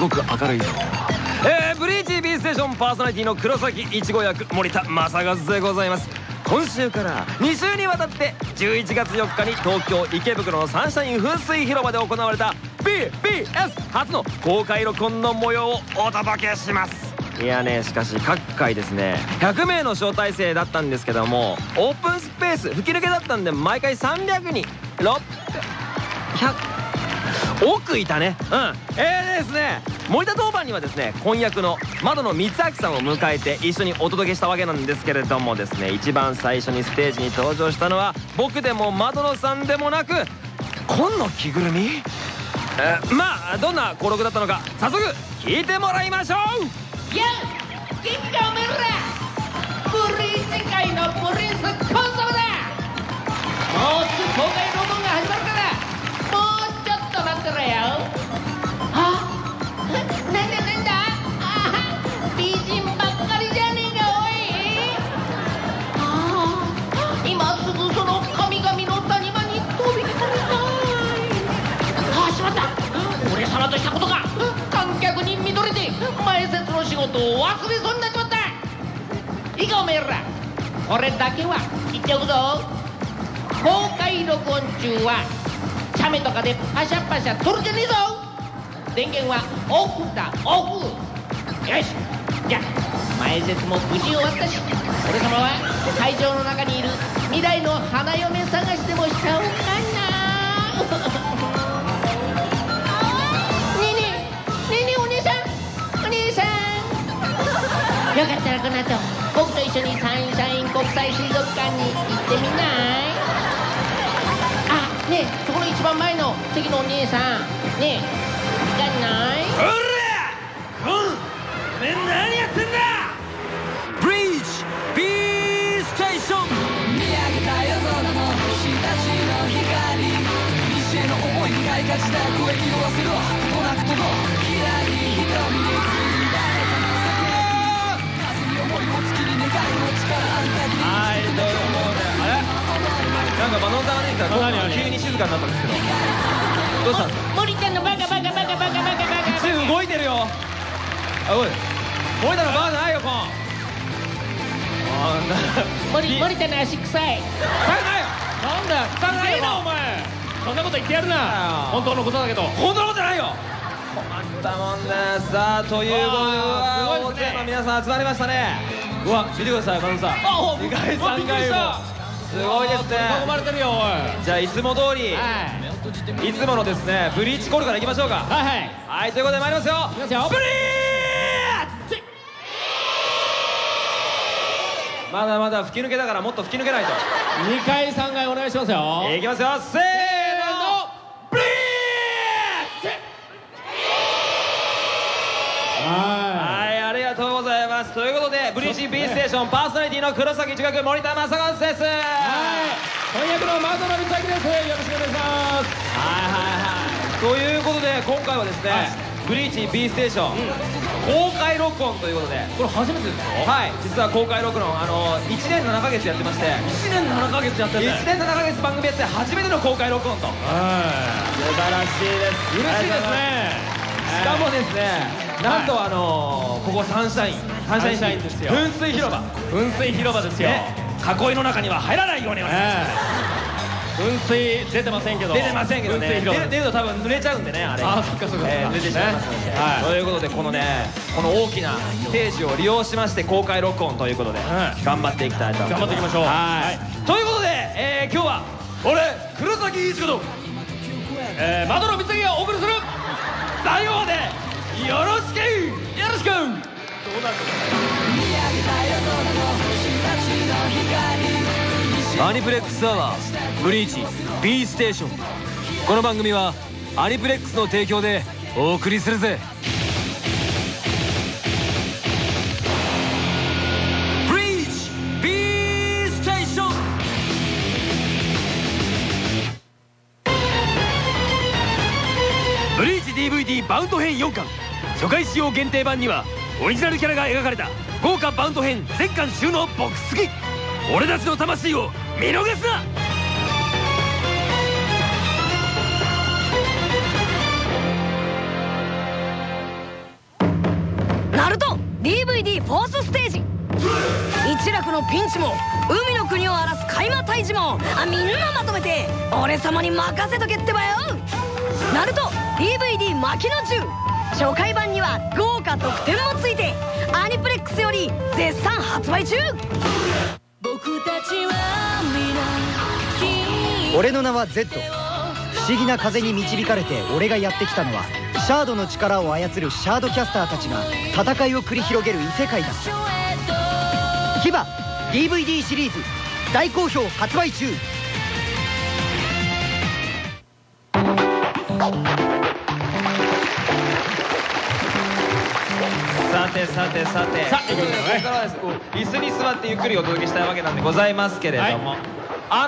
ごく明るいぞえー、ブリーチ B ステーションパーソナリティの黒崎いちご役森田正和でございます。今週から2週にわたって11月4日に東京池袋のサンシャイン噴水広場で行われた BBS 初の公開録音の模様をお届けします。いやねしかし各回ですね。100名の招待制だったんですけどもオープンスペース吹き抜けだったんで毎回300人。600奥いたね。うん。えーですね森田当番にはですね婚約の窓野光明さんを迎えて一緒にお届けしたわけなんですけれどもですね一番最初にステージに登場したのは僕でも窓野さんでもなく紺の着ぐるみ？えーまあどんな登録だったのか早速聞いてもらいましょう！や元気かおめえらブリーチ界のプリンスコンソメだ説の仕事を忘れそうになっちまったいいかおめえらこれだけは。言っておくぞ。公開録音中はチャメとかでパシャパシャ撮るじゃねえぞ。電源はオフだ。オフ。よし。じゃあ前説も無事終わったし。俺様は会場の中にいる未来の花嫁探しでもしちゃおうかなよかったらこの後僕と一緒にサンシャイン国際水族館に行ってみない？あねえそこの一番前の席のお姉さん。ねえ。行かない？おらコンおめえ何やってんだ？ブリーチ B ステーション見上げた夜空の星たちの光。西への思いがいがした声色あせろ。もなくとのひらり瞳にはいどうもあれ？なんかマノンさんが出てきたら急に静かになったんですけど。どうしたんですか？森田のバカバカバカバカバカバカ一瞬動いてるよ。あおい。森田のバーじゃないよコン森森田の足臭い。臭くないよ。なんだよ。臭くないよ。お前。そんなこと言ってやるな。本当のことだけど。本当のことじゃないよ。困ったもんださあということで大勢の皆さん集まりましたねうわ見てくださいマさん。あ2階うわびっ3くりした。階もすごいですね。囲まれてるよおい。はいじゃあいつも通り。い。つものですねブリーチコールからいきましょうか。はいはい。ということで参りますよ。いきますよ。ブリーチ。まだまだ吹き抜けだからもっと吹き抜けないと。2階3階お願いしますよ。いきますよ。せーのブリーチははいありがとうございますという B ステーションパーソナリティの黒崎一学森田正和です。はい。いはい翻訳のマドロビツアキです。よろしくお願いします。はいはいということで今回はですね、はい。ブリーチ B ステーション、公開録音ということで。これ初めてですか？はい。実は公開録音あの1年7ヶ月やってまして。1年7ヶ月やって1んだ。よ年7ヶ月番組やって初めての公開録音と。素は晴らしいです。い嬉しいですね。しかもですねなんとあのここサンシャイン。サンシャインインですよ。噴水広場。噴水広場ですよ。ね。囲いの中には入らないようにお願いします。ええ。噴水出てませんけど。出てませんけどね。出ると多分濡れちゃうんでねあれ。あそっかそっかえー濡れてしまいますので、ね。はい。ということでこのねこの大きなステージを利用しまして公開録音ということで、はい。頑張っていきたいと思います。頑張っていきましょう。はい。ということで、えー今日は俺黒崎一子とえーマドロビツアキがお送りする最後までよろしくアニプレックスアワーブリーチ B ステーション。この番組はアニプレックスの提供でお送りするぜ。ブリーチ B ステーション。ブリーチ DVD バウンド編4巻。初回使用限定版にはオリジナルキャラが描かれた豪華バウンド編全巻収納ボックス付き。俺たちの魂を見逃すな！ナル DVD フォースステージ。一楽のピンチも海の国を荒らす海馬退治もあみんなまとめて俺様に任せとけってばよ。ナルト DVD 牧の銃。初回版には豪華特典もついてアニプレックスより絶賛発売中。僕たちは皆俺の名は Z 不思議な風に導かれて俺がやってきたのはシャードの力を操るシャードキャスターたちが戦いを繰り広げる異世界だ。牙 DVD シリーズ。大好評発売中。さてさてさて。さあというこここからはです椅子に座ってゆっくりお届けしたいわけなんでございますけれども、はい。あ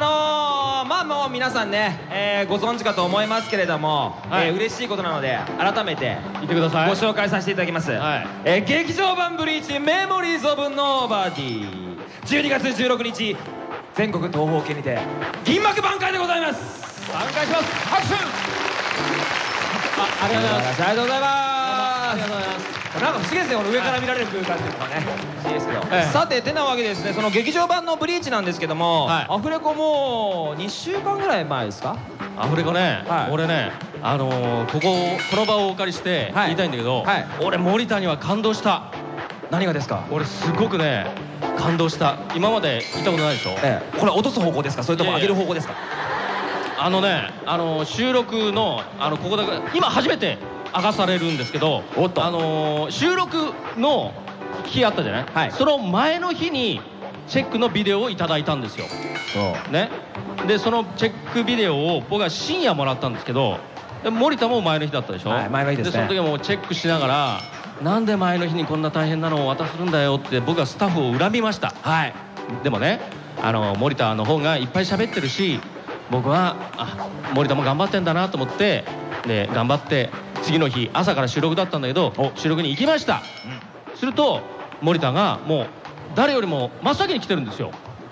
のー、まあもう皆さんね、えーご存知かと思いますけれども、はい。えー嬉しいことなので改めて言ってください。ご紹介させていただきます、はい。えー劇場版ブリーチメモリーズ・オブ・ノーバディ12月16日全国東方系にて銀幕挽回でございます。挽回します。拍手。あありがとうございます。ありがとうございますなんか不思議ですねこの上から見られる空間っていうのがね。不思議ですけど、ええ。さててなわけでですねその劇場版の「ブリーチ」なんですけども、はい。アフレコもう2週間ぐらい前ですか？アフレコね、はい。俺ねあのーこここの場をお借りしてはい。言いたいんだけど、はい。俺森田には感動した。何がですか？俺すごくね感動した。今まで行ったことないでしょ？ええ。これ落とす方向ですか？それとも上げる方向ですか？あのねあの収録のあのここだから今初めて明かされるんですけどあの収録の日あったじゃない、はい。その前の日にチェックのビデオをいただいたんですよ。そう。ね。でそのチェックビデオを僕は深夜もらったんですけどで森田も前の日だったでしょ、はい前の日ですね。その時はもうチェックしながらなんで前の日にこんな大変なのを渡するんだよって僕はスタッフを恨みました。はい。でもねあの森田の方がいっぱい喋ってるし僕はあ森田も頑張ってんだなと思ってで頑張って次の日朝から収録だったんだけど収録に行きました、すると森田がもう誰よりも真っ先に来てるんですよ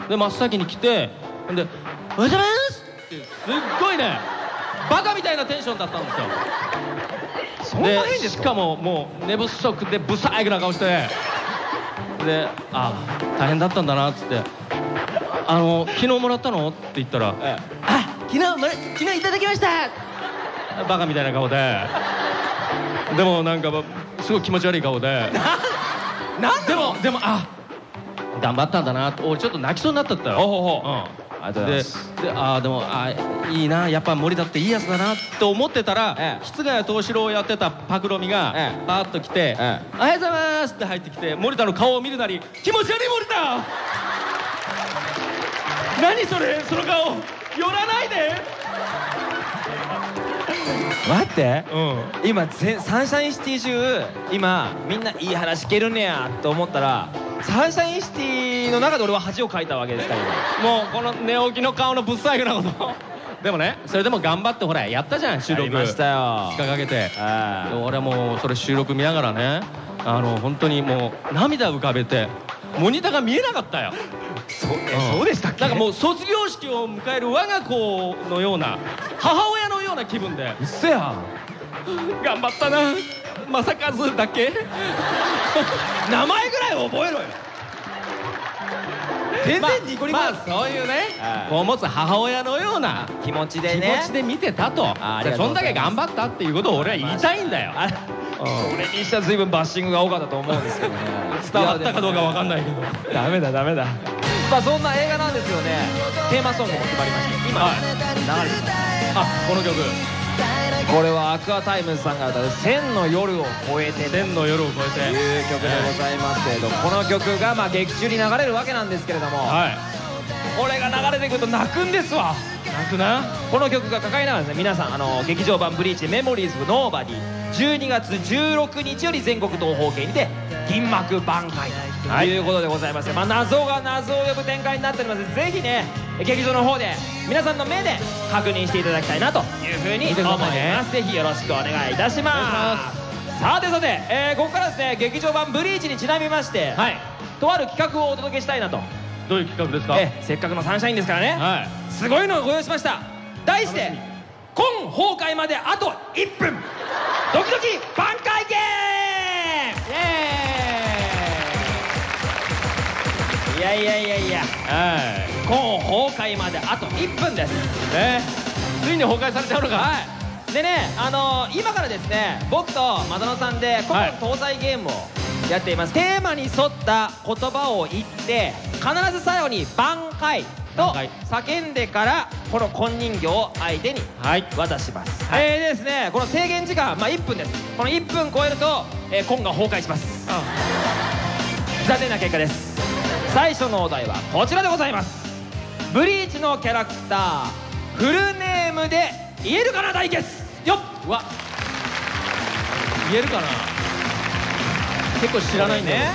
で真っ先に来てで「おはようございます!」ってすっごいねバカみたいなテンションだったんですよでしかももう寝不足でブサイクな顔してで「あ大変だったんだな」っつって「あの昨日もらったの?」って言ったら「えあ昨日もら昨日いただきました!」バカみたいな顔で。でもなんかすごい気持ち悪い顔で。なんでもでもあ頑張ったんだな。って俺ちょっと泣きそうになったったよ。ほうほうほう。うん。ありがとうございます。ででああでもあーいいな。やっぱ森田っていいやつだなって思ってたら、ええ。室ヶ谷藤四郎をやってたパクロミが、ええ。パーッと来て、えおはようございます」って入ってきて森田の顔を見るなり「気持ち悪い森田!」何それ？その顔寄らないで待って。うん。今ぜサンシャインシティ中今みんないい話聞けるねやと思ったらサンシャインシティの中で俺は恥をかいたわけですから今。もうこの寝起きの顔のぶっさいくなこと。でもねそれでも頑張ってほらやったじゃん収録。やりましたよ。2日かけて。俺はもうそれ収録見ながらねあの本当にもう涙浮かべてモニターが見えなかったよそそうでしたっけ？なんかもう卒業式を迎える我が子のような母親のような気分で。うっそや頑張ったな。正和だっけ？名前ぐらい覚えろよ。全然ニコニコまあ、まあそういうね。はい子を持つ母親のような気持ちで気ね持ちで見てたと。あありがとうそんだけ頑張ったっていうことを俺は言いたいんだよ。あれにしては随分バッシングが多かったと思うんですけどね。伝わったかどうかわかんないけど。ダメだダメだまあそんな映画なんですよね。テーマソングも決まりまして今、はい。流れてます。あこの曲。これはアクアタイムズさんが歌う「千の夜をこえて」と千の夜をこえて。いう曲でございますけれどこの曲がまあ劇中に流れるわけなんですけれどもはい。これが流れてくると泣くんですわ。泣くな？この曲が抱えながらですね。皆さんあの劇場版「ブリーチ Memories of Nobody」12月16日より全国東宝系にて銀幕挽回。ということでございます、まあ、謎が謎を呼ぶ展開になっております。のでぜひね劇場の方で皆さんの目で確認していただきたいなというふうに思います。ぜひよろしくお願いいたします。さてさて、えーここからですね劇場版「ブリーチ」にちなみまして、はい。とある企画をお届けしたいなと、どういう企画ですか？えーせっかくのサンシャインですからね、はい。すごいのをご用意しました。題して「今崩壊まであと1分。ドキドキ挽回ゲーム!」やいやいやいや。はい。今崩壊まであと1分です。ね。ついに崩壊されちゃうのか。はい。でねあのー今からですね僕とマダノさんで古はい。今東西ゲームをやっています、テーマに沿った言葉を言って必ず最後に「挽回」と叫んでからこの金人形を相手にはい。渡します、はい。えーでですねこの制限時間、まあ、1分です。この1分超えると、えー、今が崩壊します。残念な結果です最初のお題はこちらでございます。ブリーチのキャラクターフルネームで言えるかな対決。よっ。うわ。言えるかな。結構知らないんだよね。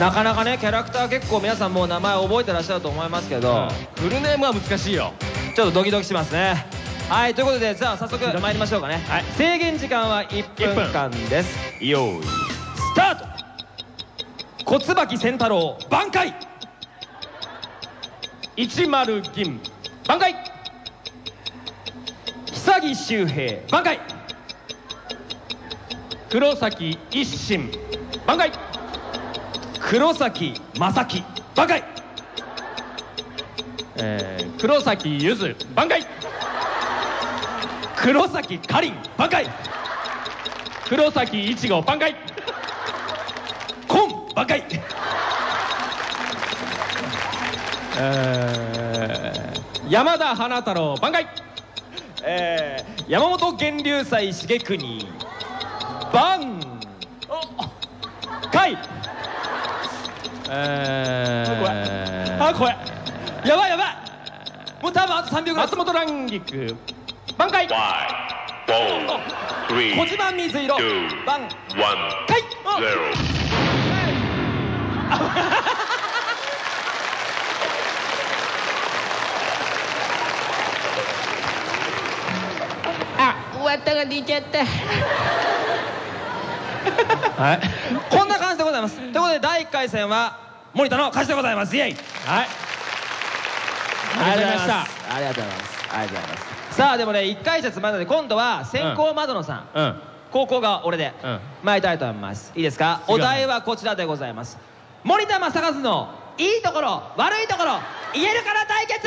なかなかねキャラクター結構皆さんもう名前覚えてらっしゃると思いますけど、フルネームは難しいよ。ちょっとドキドキしますね。はいということでじゃあ早速参りましょうかね、はい。制限時間は1分間です。用意スタート小椿仙太郎挽回。一丸銀挽回。久木周平挽回。黒崎一心挽回。黒崎正樹挽回。えー、黒崎ゆず挽回。黒崎かりん挽回。黒崎いちご挽回。コン挽回えー、山田花太郎挽回えー、山本源流祭重国挽回えー、あこれやばいやばい。もう多分あと3秒ぐらい。松本蘭菊挽回小島水色挽回.あ綿が出ちゃった。はい。こんな感じでございます。ということで第1回戦は森田の勝ちでございます。イエイ。はい。ありがとうございました。ありがとうございます。ありがとうございます。さあでもね1回戦までで今度は先行窓野さん、うん。高校が俺でうん。参りたいと思います。いいですか？お題はこちらでございます森田正和のいいところ悪いところ言えるから対決!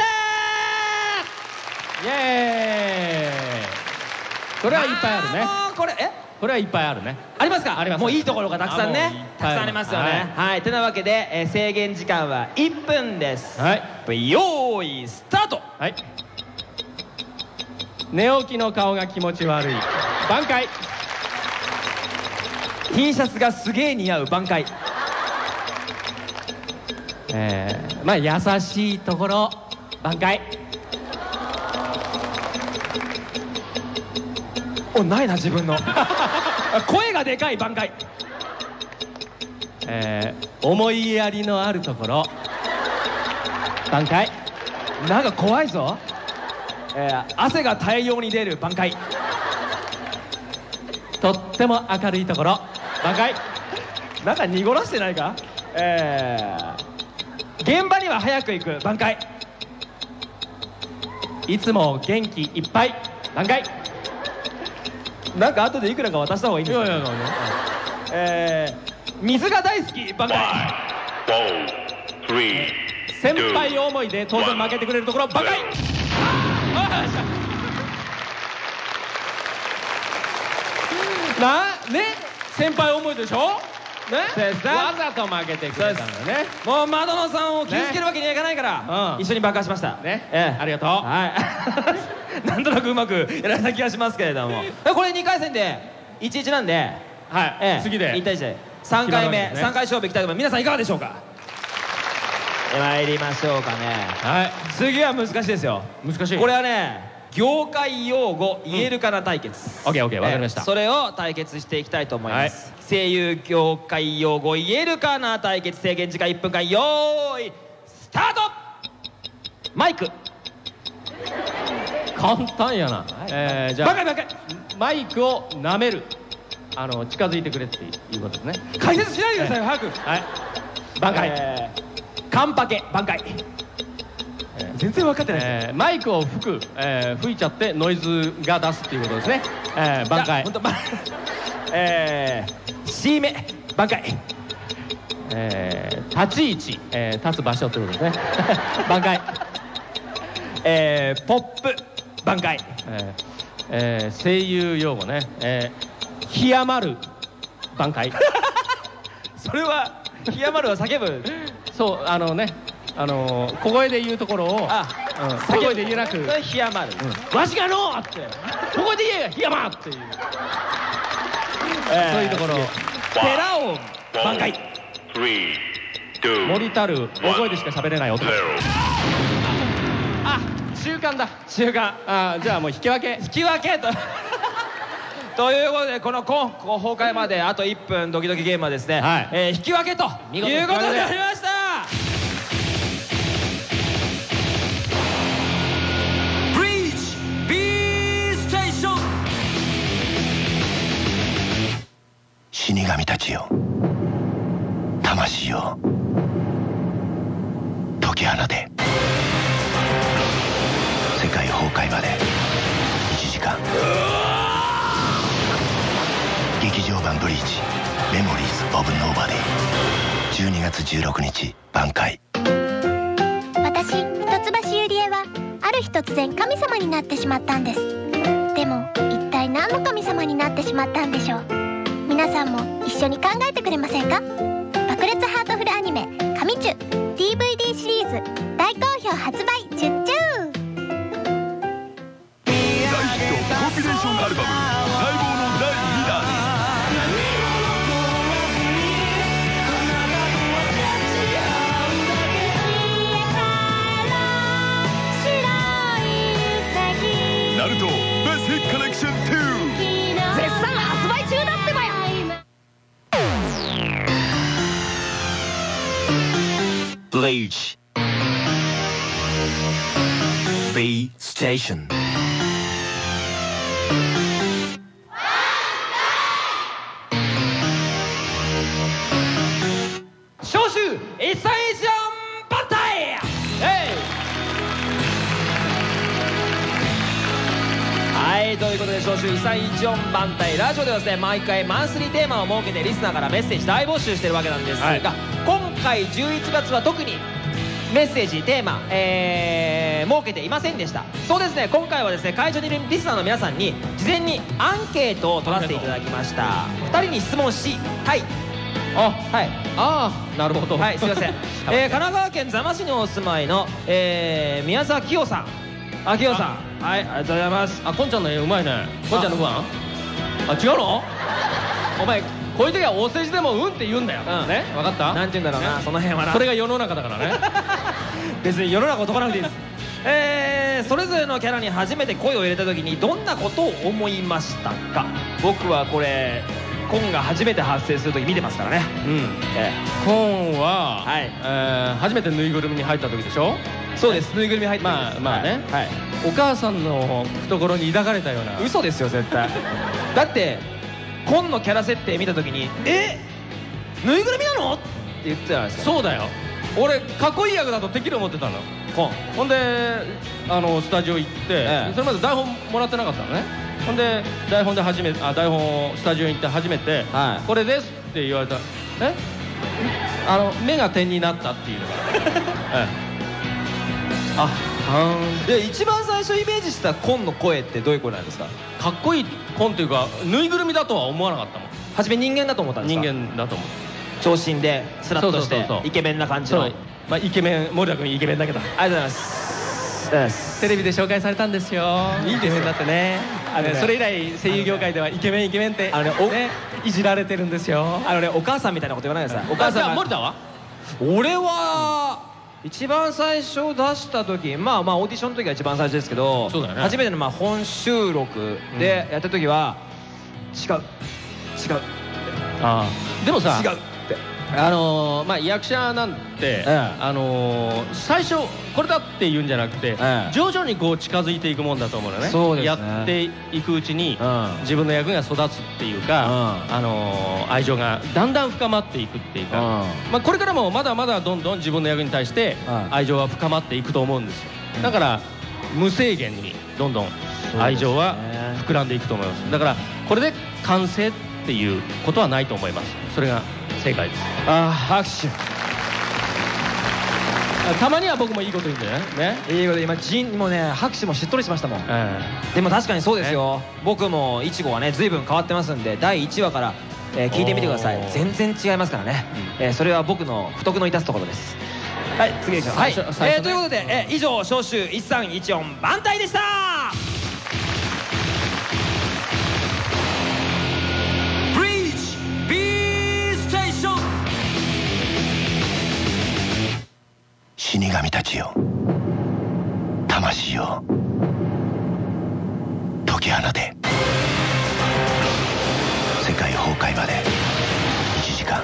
イエーイ。これはいっぱいあるね。もうこれえ？これはいっぱいあるね。ありますか？あります。もういいところがたくさんねたくさんありますよね。はい、てなわけで、えー制限時間は1分です。はい。よーいスタート！はい。寝起きの顔が気持ち悪い。挽回。T シャツがすげえ似合う挽回えー、まあ優しいところ挽回。おないな自分の。声がでかい挽回。えー、思いやりのあるところ挽回。なんか怖いぞ、えー汗が大量に出る挽回。とっても明るいところ挽回。なんか濁らしてないか？えー、現場には早く行く。挽回。いつも元気いっぱい。挽回。なんか後でいくらか渡した方がいいんですか、えー、水が大好き。挽回。先輩思いで当然負けてくれるところ。挽回. なね先輩思いでしょ？わざと負けてくれたんだよね。もう窓野さんを傷つけるわけにはいかないから、うん。一緒に爆破しました。ね。ええ。ありがとう。はい。なんとなくうまくやられた気がしますけれども。これ2回戦で11なんで、はい、ええ。次で。1対1で3回目、ね。3回勝負いきたいと思います。皆さんいかがでしょうか？参りましょうかね。はい。次は難しいですよ。難しい。これはね業界用語言えるかな対決、オッケーオッケー。わかりました。ええ。それを対決していきたいと思います、声優業界用語言えるかな対決制限時間1分間よーいスタート。マイク。簡単やな、えー、じゃあバカバカ。マイクを舐める。あの近づいてくれっていうことですね。解説しないでくださいよ早く。はい。挽回、えー。カンパケ挽回。全然分かってない。えーマイクを吹く、えー吹いちゃってノイズが出すっていうことですね、えー、挽回。本当まえー C 目挽回。えー立ち位置、えー立つ場所ということですね。挽回。えー、ポップ挽回。えーえー声優用語ね、えー、ひやまる挽回。それは檜山丸は叫ぶ？そうあのねあのー小声で言うところをあうん小声で言えなく。それ檜山丸、「わしがの!」って。小声で言えよひやまっていうそういうところ。寺を挽回。森たる大声でしか喋れない男。zero. あ中間だ。中間あじゃあもう引き分け。引き分けと。ということでこの今崩壊まであと1分ドキドキゲームはですね、はい。えー引き分けということになりました神たちよ。魂よ解き放て。世界崩壊まで1時間。劇場版ブリーチメモリーズ・オブ・ノーバディ。12月16日挽回。私一橋ゆりえはある日突然神様になってしまったんです。でも一体何の神様になってしまったんでしょう？皆さんも一緒に考えてくれませんか？爆裂ハートフルアニメ「神チュ」DVD シリーズ大好評発売チュッチュ大ヒットコンビネーションアルバム Bleach B Station. 召集一歳以上バッタイえいはいということで召集異彩ジョン番隊ラジオではですね毎回マンスリーテーマを設けてリスナーからメッセージ大募集してるわけなんですが、はい。今回11月は特にメッセージテーマ、えー設けていませんでした。そうですね今回はですね会場にいるリスナーの皆さんに事前にアンケートを取らせていただきました。2人に質問しはい。あはい。ああなるほど。はい、すみません。えー、神奈川県座間市にお住まいの、えー、宮沢清さん。あ、清さん。はい、ありがとうございます。あこんちゃんの絵うまいね。こんちゃんのご飯？あ違うの？お前こういう時はお世辞でもうんって言うんだよ、うん。ね？分かった？なんて言うんだろうな、その辺はな。それが世の中だからね。別に世の中を解かなくていいです。えー、それぞれのキャラに初めて声を入れた時にどんなことを思いましたか？僕はこれコンが初めて発生する時見てますからね。うん。えコーンは、はい。えー初めてぬいぐるみに入った時でしょ？ーそうです。ぬいぐるみ入ってまあまあね。はい、はいお母さんの懐に抱かれたような。嘘ですよ絶対。だってコンのキャラ設定見た時に「え？ぬいぐるみなの?」って言ってたじゃないですか。そうだよ。俺かっこいい役だとてっきり思ってたの。コンほんであのスタジオ行って、ええ。それまで台本もらってなかったのね。ほんで台本で初めあ台本をスタジオに行って初めて、はい。これです」って言われた。え？あの目が点になったっていうのが、ええ。あで一番最初イメージしたコンの声ってどういう声なんですか？かっこいいコンっていうかぬいぐるみだとは思わなかったもん。初め人間だと思ったんです人か間だと思う。長身でスラッとしてイケメンな感じの。まあ、イケメン森田君イケメンだけど。ありがとうございます。テレビで紹介されたんですよ。いいですよだってね。あのねそれ以来声優業界ではイケメンイケメンってあのねいじられてるんですよ。あのねお母さんみたいなこと言わないでさい。おお母さん森田は？俺は一番最初出した時まあまあオーディションの時が一番最初ですけどね初めてのまあ本収録でやった時は違う違うああでもさ違うあのーまあ役者なんて、ええ。あのー最初これだって言うんじゃなくて、え徐々にこう近づいていくもんだと思うのね。そうですね。やっていくうちに、うん自分の役が育つっていうか、うん。あのー愛情がだんだん深まっていくっていうか、うん。まあ、これからもまだまだどんどん自分の役に対してうん愛情は深まっていくと思うんですよ。うんだから無制限にどんどん愛情は膨らんでいくと思います。だからこれで完成っていうことはないと思います。それが正解です。ああ拍手。たまには僕もいいこと言うんだよね。ね。いいこと今ジンもうね拍手もしっとりしましたもん。えでも確かにそうですよ。僕もいちごはね随分変わってますんで第1話から、えー聞いてみてください。全然違いますからね、えーそれは僕の不徳の致すところです。はい次行きましょう。はい、えーということで、えー以上召集1314番隊でした死神たちよ。魂を解き放て。世界崩壊まで1時間。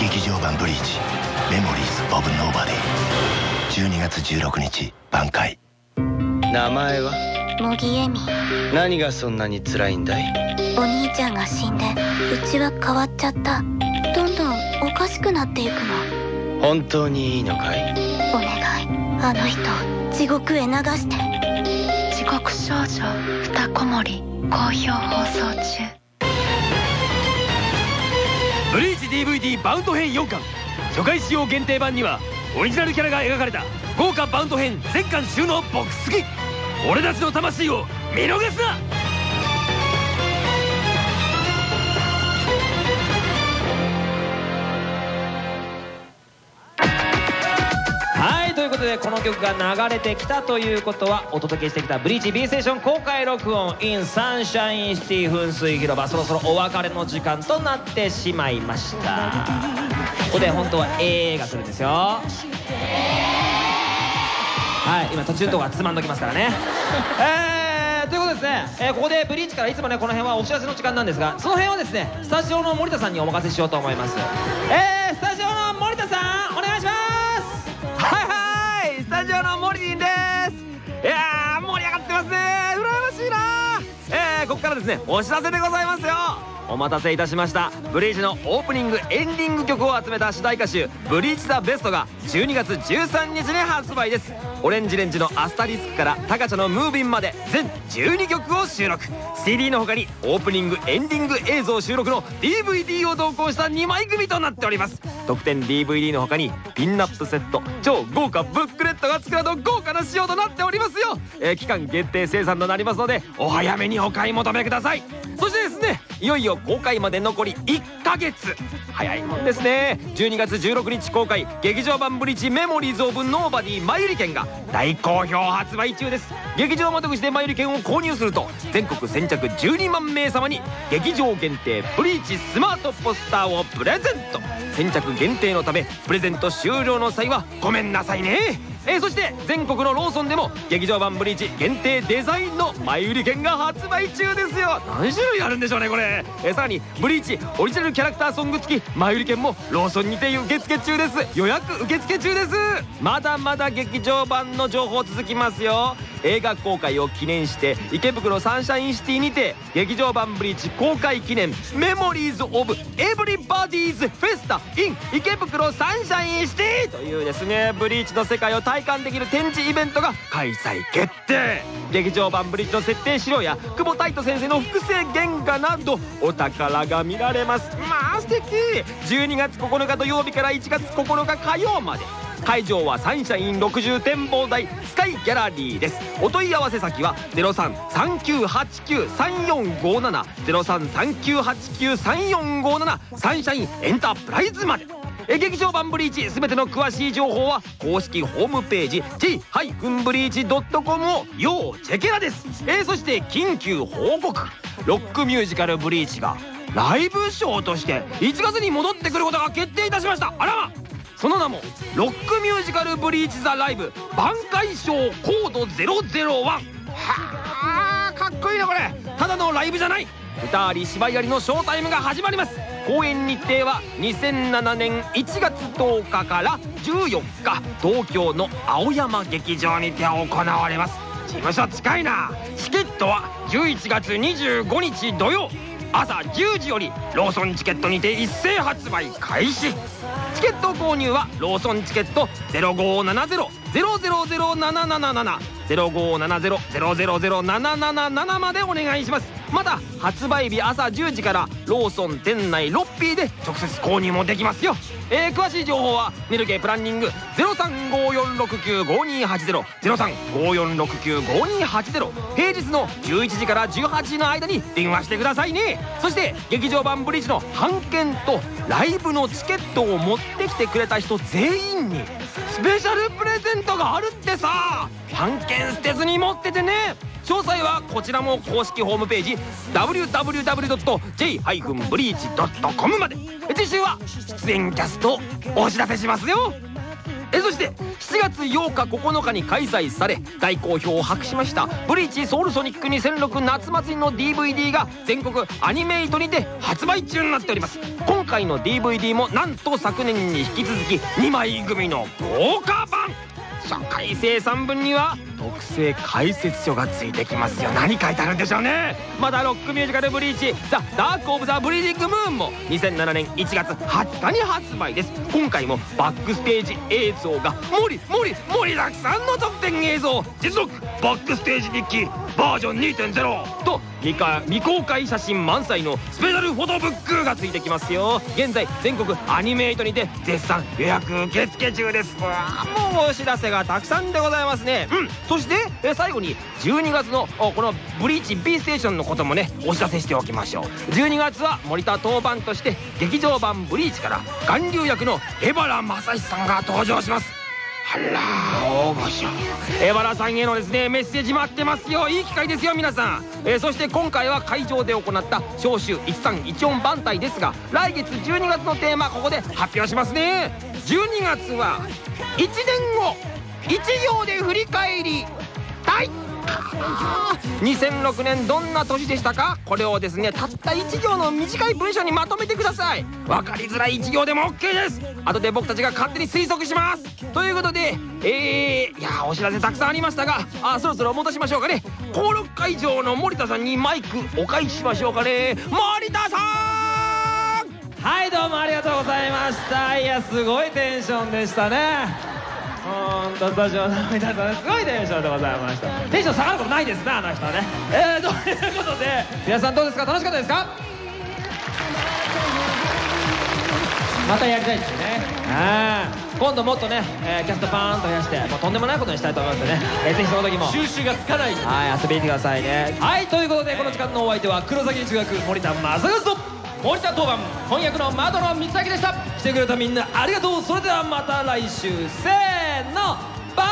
劇場版「ブリーチメモリーズ・オブ・ノーバディ」12月16日挽回。名前は？茂木恵美。何がそんなに辛いんだい？お兄ちゃんが死んでうちは変わっちゃった。どんどんおかしくなっていくの。本当にいいのかい？お願い。あの人地獄へ流して。地獄少女二子守好評放送中。ブリーチ DVD バウンド編4巻。初回使用限定版にはオリジナルキャラが描かれた。豪華バウンド編全巻収納ボックス付き。俺たちの魂を見逃すなでこの曲が流れてきたということはお届けしてきた「ブリーチ B ステーション」公開録音 in サンシャインシティ噴水広場そろそろお別れの時間となってしまいました。ここで本当は A が来るんですよ。はい今途中のとこはつまんどきますからね。えー、ということですね、えーここでブリーチからいつもねこの辺はお知らせの時間なんですがその辺はですねスタジオの森田さんにお任せしようと思います。えー、スタジオの森田さんですねお知らせでございますよ。お待たせいたしました。ブリーチのオープニングエンディング曲を集めた主題歌集「ブリーチ・ザ・ベスト」が12月13日に発売です。オレンジレンジのアスタリスクから TAKACHA の MOVIN'!!まで全12曲を収録。CD の他にオープニングエンディング映像収録の DVD を同梱した2枚組となっております。特典 DVD の他にピンナップセット超豪華ブックレットが付くなど豪華な仕様となっておりますよ、えー期間限定生産となりますのでお早めにお買い求めください。そしてですねいよいよ公開まで残り1ヶ月。早いもんですね。12月16日公開。劇場版ブリーチ Memories of Nobody 前売り券が大好評発売中です。劇場窓口で前売り券を購入すると全国先着12万名様に劇場限定ブリーチスマートポスターをプレゼント。先着限定のためプレゼント終了の際はごめんなさいね。えーそして全国のローソンでも劇場版ブリーチ限定デザインの前売り券が発売中ですよ。何種類あるんでしょうねこれ、えーさらにブリーチオリジナルキャラクターソング付き前売り券もローソンにて受付中です。予約受付中です。まだまだ劇場版の情報続きますよ。映画公開を記念して池袋サンシャインシティにて劇場版ブリーチ公開記念 Memories of Everybody's Festa in 池袋サンシャインシティというですねブリーチの世界を体感できる展示イベントが開催決定。劇場版ブリーチの設定資料や久保帯人先生の複製原画などお宝が見られます。まあ素敵。12月9日土曜日から1月9日火曜まで。会場はサンシャイン60展望台スカイギャラリーです。お問い合わせ先は0339893457 0339893457サンシャインエンタープライズまで。劇場版ブリーチ。すべての詳しい情報は公式ホームページ t-breach.com を要チェケラです。えーそして緊急報告。ロックミュージカルブリーチがライブショーとして1月に戻ってくることが決定いたしました。あらま！その名もロックミュージカルブリーチザライブ挽回賞コード001はあかっこいいなこれ。ただのライブじゃない。歌あり芝居ありのショータイムが始まります。公演日程は2007年1月10日から14日。東京の青山劇場にて行われます。事務所近いな。チケットは11月25日土曜。朝10時よりローソンチケットにて一斉発売開始チケット購入はローソンチケット0570 0570-000-777までお願いします。また発売日朝10時からローソン店内ロッピーで直接購入もできますよ。えー、詳しい情報はネルケプランニング0354695280 0354695280平日の11時から18時の間に電話してくださいね。そして劇場版ブリッジの版権とライブのチケットを持ってきてくれた人全員にスペシャルプレゼントがあるってさ。探検捨てずに持っててね。詳細はこちらも公式ホームページ www.j-breach.com まで。次週は出演キャストをお知らせしますよ。えそして7月8日9日に開催され大好評を博しました「ブリーチソウルソニック2006夏祭り」の DVD が全国アニメイトにて発売中になっております。今回の DVD もなんと昨年に引き続き2枚組の豪華版。社会生産分には特製解説書がついてきますよ。何書いてあるんでしょうね。またロックミュージカル「ブリーチザ・ダーク・オブ・ザ・ブリーディング・ムーン」も2007年1月20日に発売です。今回もバックステージ映像がもりもりもりたくさんの特典映像。実録バックステージ日記。バージョン2.0と未か未公開写真満載のスペシャルフォトブックがついてきますよ。現在全国アニメイトにて絶賛予約受付中です。うもうお知らせがたくさんでございますね。うん。そしてえ最後に12月のこのブリーチ B ステーションのこともねお知らせしておきましょう。12月は森田当番として劇場版ブリーチから巌流役の江原正史さんが登場します。あら大御所江原さんへのですねメッセージ待ってますよ。いい機会ですよ皆さん、えーそして今回は会場で行った召集1314番隊ですが来月12月のテーマここで発表しますね。12月は1年後1行で振り返りたい。2006年どんな年でしたか？これをですねたった1行の短い文章にまとめてください。分かりづらい1行でも OK です。後で僕たちが勝手に推測します。ということでえー、いやお知らせたくさんありましたがあそろそろ戻しましょうかね。登録会場の森田さんにマイクお返ししましょうかね。森田さん！はいどうもありがとうございました。いやすごいテンションでしたね。ほんとスタジオの皆さんすごいテンションでございました。テンション下がることないですねあの人はね。えー、ということで皆さんどうですか？楽しかったですか？またやりたいですよね。はい今度もっとね、えーキャストバーンと増やしてもうとんでもないことにしたいと思いますのでね、えーぜひその時も。収集がつかない。はい遊びに来てくださいね。はいということでこの時間のお相手は黒崎中学森田正和と森田当番翻訳の窓野光明でした。来てくれたみんなありがとう。それではまた来週。せーの。バイ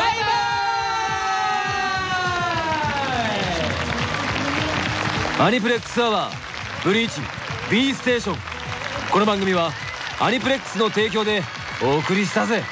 バアニプレックスアワーブリーチ B ステーション。この番組はアニプレックスの提供でお送りしたぜ